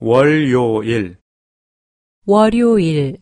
월요일. 월요일.